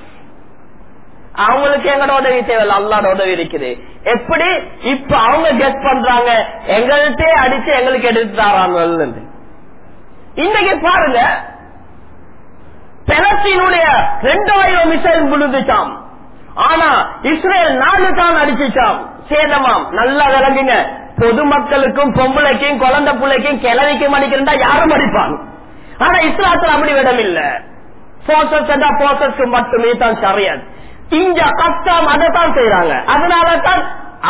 அவங்களுக்கு எங்களோட உதவி தேவையில்ல அல்லாட உதவி இருக்குது. எப்படி? இப்ப அவங்க கெட் பண்றாங்க. எங்கள்கிட்ட அடிச்சு எங்களுக்கு எடுத்து தராங்க இன்னைக்கு பாருங்க பெலஸ்தீனுடைய ரெண்டாயிரம் மிசைல் விழுந்துச்சாம். ஆனா இஸ்ரேல் நாலு தான் அடிச்சுச்சாம். சேதமாம். நல்லா விளங்குங்க. பொதுமக்களுக்கும் பொம்பளைக்கும் குழந்தை பிள்ளைக்கும் கிளவிக்கும் அடிக்கிறா யாரும் அடிப்பாங்க. ஆனா இஸ்லாத்துல அப்படி விடம் இல்ல போர்சஸ் மட்டுமே தான் சரியாது இங்க கஷ்டம் அதை தான் செய்யறாங்க அதனால தான்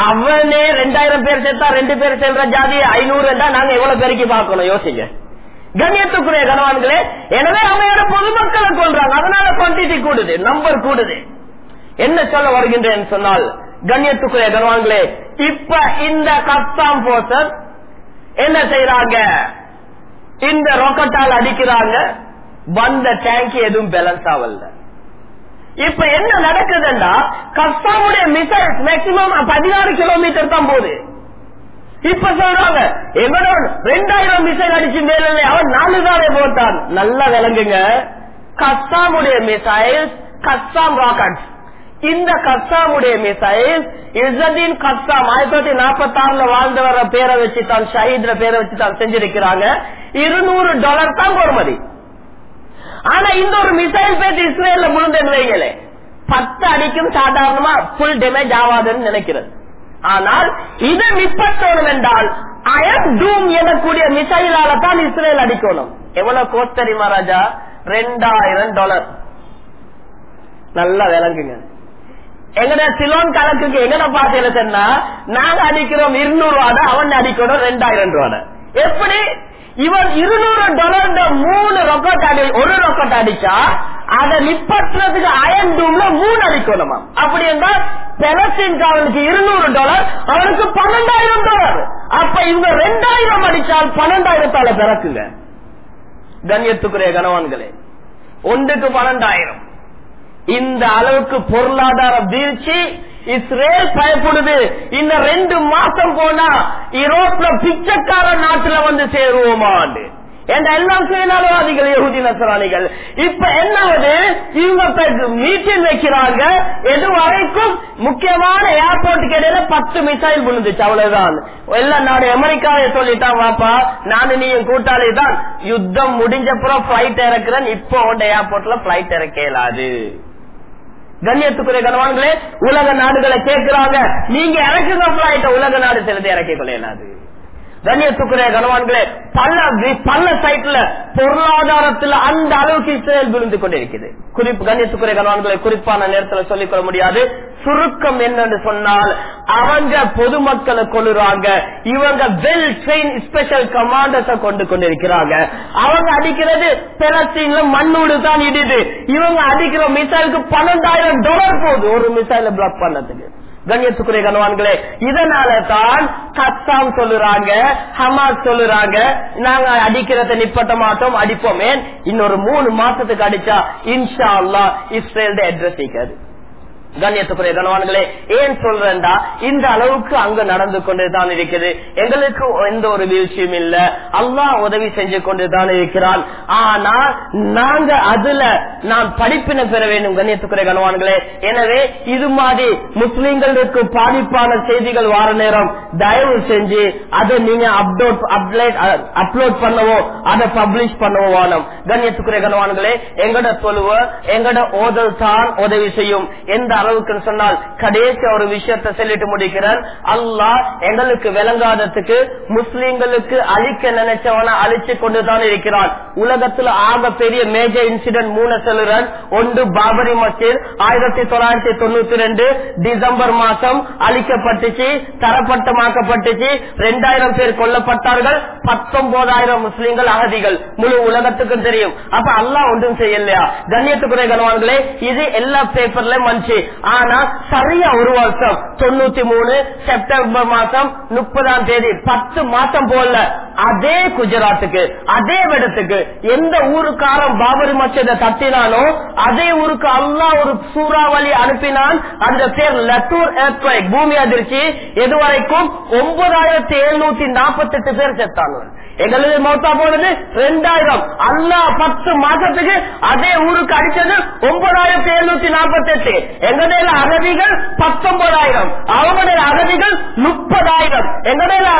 அவனே ரெண்டாயிரம் பேர் சேர்த்தா ரெண்டு பேர் செல்ற ஜாதி ஐநூறு நாங்க எவ்வளவு பேருக்கு பார்க்கணும்? யோசிங்க. கண்ணியத்துக்குரிய கணவான்களே எனவே அவையோட பொதுமக்களை கொள்றாங்க அதனால குவான்டிட்டி கூடுது நம்பர் கூடுது. என்ன சொல்ல வருகின்றேன் சொன்னால் கண்ணியத்துக்குரிய கணவான்களே இப்ப இந்த கஸ்தாம் போர்சஸ் என்ன செய்யறாங்க இந்த ராக்கெட்டால் அடிக்கிறாங்க. வந்த டேங்க் எதுவும் பேலன்ஸ் ஆகல. இப்ப என்ன நடக்குதுன்னா கஸ்தாமுடைய மிசை மேக்சிமம் பதினாறு கிலோமீட்டர் தான் போகுது. இப்ப சொல்றாங்க எவனோட ரெண்டாயிரம் மிசைல் அடிச்சு மேல அவன் நாலு தானே போட்டான். நல்லா விளங்குங்க. கஸ்தாமுடைய மிசைல்ஸ் கஸ்தாம் ராக்கெட் இந்த கஸ்தாமுடைய மிசைல் இசதீன் கஸ்தாம் ஆயிரத்தி தொள்ளாயிரத்தி நாற்பத்தி ஆறுல வாழ்ந்தவர பேரை வச்சு தான் ஷஹீத்ல பேரை வச்சு தான் செஞ்சிருக்கிறாங்க. இருநூறு டாலர் தான் பொறுமதி ஆனா இந்த ஒரு மிசைல் பேசி இஸ்ரேல முழுந்தேன்னு வைங்களே பத்து அடிக்கும் சாதாரணமா புல் டேமேஜ் ஆகாதுன்னு நினைக்கிறது. ஆனால் இது நிப்பத்தோணும் என்றால் அயன் டூம் எனக்கூடிய மிசைலால தான் இஸ்ரேல் அடிக்கணும். எவ்வளவு கோஸ் தெரியுமா ராஜா? ரெண்டாயிரம் டாலர் நல்லா விளங்குங்க. எங்கட சிலோன் கணக்குக்கு எங்கட பார்த்தீங்க நாங்க அடிக்கிறோம் இருநூறு ரூபாய் அவன் அடிக்கணும் ரெண்டாயிரம் ரூபாய் எப்படி? இவர் இருநூறு டாலர் மூணு ரொக்கட் அடி ஒரு ரொக்கட் அடிச்சா அதை நிப்பற்றதுக்கு அயன் டூம்ல மூணு அடிக்கணுமா அப்படி என்றால் பெலஸ்தீன் காவலுக்கு இருநூறு டாலர் அவனுக்கு பன்னெண்டாயிரம் டாலர் அப்ப இவங்க ரெண்டாயிரம் அடிச்சால் பன்னெண்டாயிரத்தால பிறக்குங்க. கண்ணியத்துக்குரிய கனவான்களே ஒன்றுக்கு பன்னெண்டாயிரம். இந்த அளவுக்கு பொருளாதார வீழ்ச்சி இஸ்ரேல் பயப்படுது. இந்த ரெண்டு மாசம் போனா யூரோப்ல பிச்சைக்கார நாட்டுல வந்து சேருவோமாண்டு என்ற எல்லாம் சுயநலவாதிகள் யகுதி நசராணிகள் இப்ப என்னது இவங்க மீட்டில் வைக்கிறாங்க. எது வரைக்கும் முக்கியமான ஏர்போர்ட்டுக்கு இடையில பத்து மிசைல் விழுந்துச்சு அவ்வளவுதான். எல்லா நாடு அமெரிக்காவை சொல்லிட்டான் வாப்பா நானு நீயும் கூட்டாளி தான். யுத்தம் முடிஞ்சப்புறம் பிளைட் இறக்குறேன். இப்போ உண்ட ஏர்போர்ட்ல பிளைட் இறக்கலாது கண்ணியத்துக்குரிய கனவான்களே உலக நாடுகளை கேட்கிறாங்க நீங்க இறக்குங்க பிளைட்ட உலக நாடு சிலதை இறக்கிக் கொள்ளையலாது கண்ணியத்துக்குரிய கனவான்களே பல பல சைட்ல பொருளாதாரத்துல அந்த அளவுக்கு இஸ்ரேல் விழுந்து கொண்டிருக்குது குறிப்பு கண்ணியத்துக்குரிய கனவான்களை குறிப்பான நேரத்தில் சொல்லிக்கொள்ள முடியாது. சுருக்கம் என்னன்னு சொன்னால் அவங்க பொதுமக்களை கொள்ளுறாங்க இவங்க வெல் ட்ரெயின் ஸ்பெஷல் கமாண்டர்ஸ கொண்டு கொண்டிருக்கிறாங்க. அவங்க அடிக்கிறது பெலஸ்தீன்ல மண்ணூடு தான் இடிது இவங்க அடிக்கிற மிசைலுக்கு பன்னெண்டாயிரம் டாலர் போகுது ஒரு மிசைல பிளாக் பண்ணதுக்கு. கண்ணியத்துக்குரிய கனவான்களே இதனால தான் கத்தாம் சொல்லுறாங்க ஹமாஸ் சொல்லுறாங்க நாங்க அடிக்கிறத நிப்பட்ட மாட்டோம் அடிப்போமே. இன்னொரு மூணு மாசத்துக்கு அடிச்சா இன்ஷா அல்லா இஸ்ரேல் அட்ரஸ் இருக்காது கண்ணியத்துக்குரிய கனவான்களே ஏன் சொல்றேன்டா? இந்த அளவுக்கு அங்க நடந்து கொண்டுதான் இருக்குது எங்களுக்கு எந்த ஒரு வீழ்ச்சியும் இல்ல. அல்லா உதவி செஞ்சு கொண்டுதான் இருக்கிறான். ஆனா நாங்க அதுல நான் படிப்பினை பெற வேண்டும் கண்ணியத்துக்குரிய கனவான்களே எனவே இது மாதிரி முஸ்லிம்களுக்கு பாதிப்பான செய்திகள் வார நேரம் தயவு செஞ்சு அதை நீங்க அப்லோட் அப்லேட் அப்லோட் பண்ணவோ அதை பப்ளிஷ் பண்ணவோ வானம் கண்ணியத்துக்குரிய கனவான்களே எங்கட தொழுவ எங்கட ஓதல் தான் உதவி செய்யும். எந்த அளவுக்கு சொன்னால் கடைசி ஒரு விஷயத்தை சொல்லிட்டு முடிக்கிறார். அல்லாஹ் எங்களுக்கு விளங்காததுக்கு முஸ்லீம்களுக்கு அழிக்க நினைச்சவன அழிச்சு கொண்டுதான் இருக்கிறான். உலகத்துல ஆக பெரிய மேஜர் இன்சிடென்ட் மூணு சொல்லுறேன் ஒன்று பாபரி மஸ்ஜித் ஆயிரத்தி தொள்ளாயிரத்தி தொண்ணூத்தி ரெண்டு டிசம்பர் மாசம் அழிக்கப்பட்டுச்சு தரப்பட்டமாக்கப்பட்டுச்சு. ரெண்டாயிரம் பேர் கொல்லப்பட்டார்கள். பத்தொன்பதாயிரம் முஸ்லீம்கள் அகதிகள். முழு உலகத்துக்கும் தெரியும். அப்ப அல்லாஹ் ஒன்றும் செய்யலையா? கண்ணியத்துக்குரிய கனவான்களே இது எல்லா பேப்பர்லயும் மனுச்சு ஆனா சரியா ஒரு வருஷம் தொண்ணூத்தி மூணு செப்டம்பர் மாசம் முப்பதாம் தேதி பத்து மாசம் போல. அதே குஜராத்துக்கு அதே இடத்துக்கு எந்த ஊருக்காரன் பாபரி மஸ்ஜித தட்டினானோ அதே ஊருக்கு அல்லா ஒரு சூறாவளி அனுப்பினான். அந்த பேர் லத்தூர் பூமி அதிர்ச்சி இதுவரைக்கும் ஒன்பதாயிரத்தி எழுநூத்தி நாற்பத்தி எட்டு பேர் செத்தாங்க. எங்களுக்கு மௌத்தா போனது ரெண்டாயிரம். அல்லா பத்து மாசத்துக்கு அதே ஊருக்கு அடிச்சது ஒன்பதாயிரத்தி எழுநூத்தி நாற்பத்தி எட்டு எங்கடையில அகதிகள் பத்தொன்பதாயிரம். அவங்களுடைய அகதிகள் முப்பதாயிரம். எங்கடையில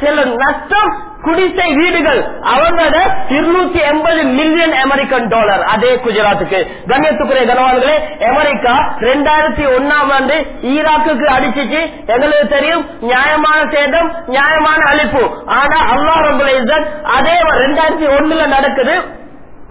சில நஷ்டம் குடிசை வீடுகள். அவங்களோட இருநூத்தி எண்பது மில்லியன் அமெரிக்கன் டாலர் அதே குஜராத்துக்கு. கண்ணியத்துக்குரிய கனவான்களே அமெரிக்கா ரெண்டாயிரத்தி ஒன்னாம் ஆண்டு ஈராக்குக்கு அடிச்சிச்சு. எங்களுக்கு தெரியும் நியாயமான சேதம் நியாயமான அழிப்பு. ஆனா அல்லாஹ் அதே ரெண்டாயிரத்தி ஒண்ணுல நடக்குது.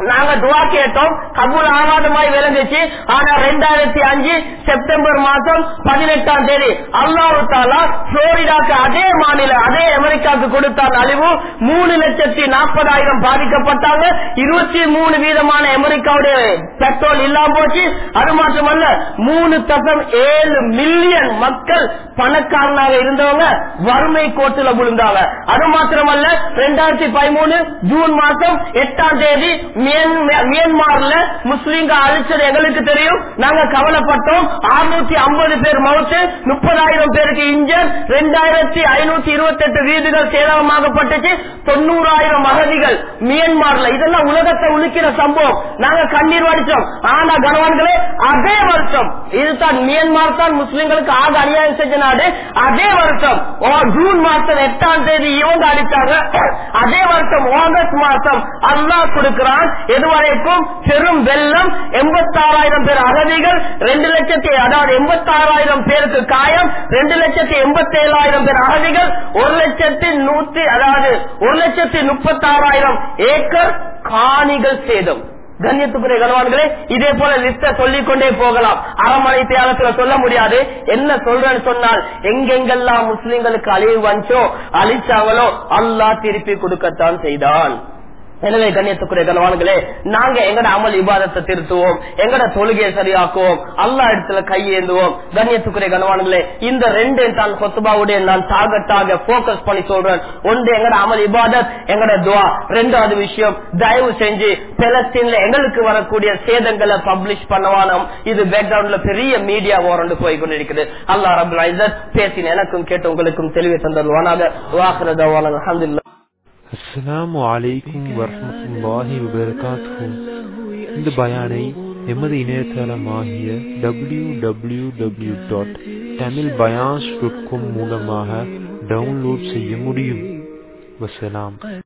நாங்க துவா கேட்டோம் கபூல் ஆகாதமாய் விளங்குச்சு. ஆனா ரெண்டாயிரத்தி அஞ்சு செப்டம்பர் மாசம் பதினெட்டாம் தேதி அல்லாஹு தாலா புளோரிடாக்கு அதே மாநில அதே அமெரிக்காவுக்கு கொடுத்த அழிவு. மூணு லட்சத்தி நாற்பதாயிரம் பாதிக்கப்பட்டாங்க. இருபத்தி மூணு வீதமான அமெரிக்காவுடைய பெட்ரோல் இல்லாம போச்சு. அது மாத்திரமல்ல மூணு தசம் ஏழு மில்லியன் மக்கள் பணக்காரனாக இருந்தவங்க வறுமை கோட்டுல விழுந்தாங்க. அது மாத்திரமல்ல ரெண்டாயிரத்தி பதிமூணு ஜூன் மாசம் எட்டாம் தேதி மியான்மர்ல முஸ்லீம்க அழிச்சது எங்களுக்கு தெரியும். நாங்க கவலைப்பட்டோம். அறுநூத்தி ஐம்பது பேர் மவுத்து முப்பதாயிரம் பேருக்கு இன்ஜர் ரெண்டாயிரத்தி ஐநூத்தி இருபத்தி எட்டு வீடுகள் சேதமாகப்பட்டுச்சு தொண்ணூறாயிரம் அகதிகள் மியான்மர்ல. இதெல்லாம் உலகத்தை உழுக்கிற சம்பவம். நாங்க கண்ணீர் வடிச்சோம். ஆனா கனவான்களே அதே வருஷம் இதுதான் மியான்மர் தான் முஸ்லீம்களுக்கு ஆக அநியாயம் செஞ்ச நாடு. அதே வருஷம் ஜூன் மாசம் எட்டாம் தேதி இவங்க அடித்தாங்க. அதே வருஷம் ஆகஸ்ட் மாசம் அல்லா கொடுக்கிறான். எதுவரைக்கும் பெரும் வெள்ளம் எண்பத்தாறாயிரம் பேர் அகதிகள் ரெண்டு லட்சத்தி அதாவது எண்பத்தாறாயிரம் பேருக்கு காயம் ரெண்டு லட்சத்தி எண்பத்தி ஏழாயிரம் பேர் அகதிகள் ஒரு லட்சத்தி நூத்தி அதாவது ஒரு லட்சத்தி முப்பத்தாறாயிரம் ஏக்கர் காணிகள் சேதம். கண்ணியத்துக்குரிய கனவான்களே இதே போல லிஸ்ட சொல்லிக் கொண்டே போகலாம். அறமனை தியாகத்துல சொல்ல முடியாது. என்ன சொல்றேன்னு சொன்னால் எங்கெங்கெல்லாம் முஸ்லிம்களுக்கு அழிவு வந்துச்சோ அழிச்சாங்களோ அல்லா திருப்பி கொடுக்கத்தான் செய்தான். எனவே கண்ணியத்துக்குரிய கனவான்களே நாங்க எங்கட அமல் விவாதத்தை திருத்துவோம் எங்கட தொழுகையை சரியாக்குவோம் அல்லா இடத்துல கையேந்துவோம். கண்ணியத்துக்குரிய கனவான்களே இந்த ரெண்டு தான் கொத்துபாவுடைய நான் டார்கெட்டாக போக்கஸ் பண்ணி சொல்றேன். ஒன்று எங்கட அமல் இபாதத் எங்கட துவா. ரெண்டாவது விஷயம் தயவு செஞ்சு பெலஸ்தீன்ல எங்களுக்கு வரக்கூடிய சேதங்களை பப்ளிஷ் பண்ணவானோம். இது பேக்ரவுண்ட்ல பெரிய மீடியா ஓரண்டு போய் கொண்டிருக்குது. அல்லா ரபுல் பேசின எனக்கும் கேட்டு உங்களுக்கும் தெளிவு தந்தருவானாக வாக்குறதாவான அஹமதுல்லா அஸ்ஸலாமு அலைக்கும் வரஹ்மத்துல்லாஹி வபரகாத்துஹு இந்த பயானை எமது இணையதளமாகிய W W W dot Tamil பயான்ஸ் dot com மூலமாக டவுன்லோட் செய்ய முடியும் வசலாம்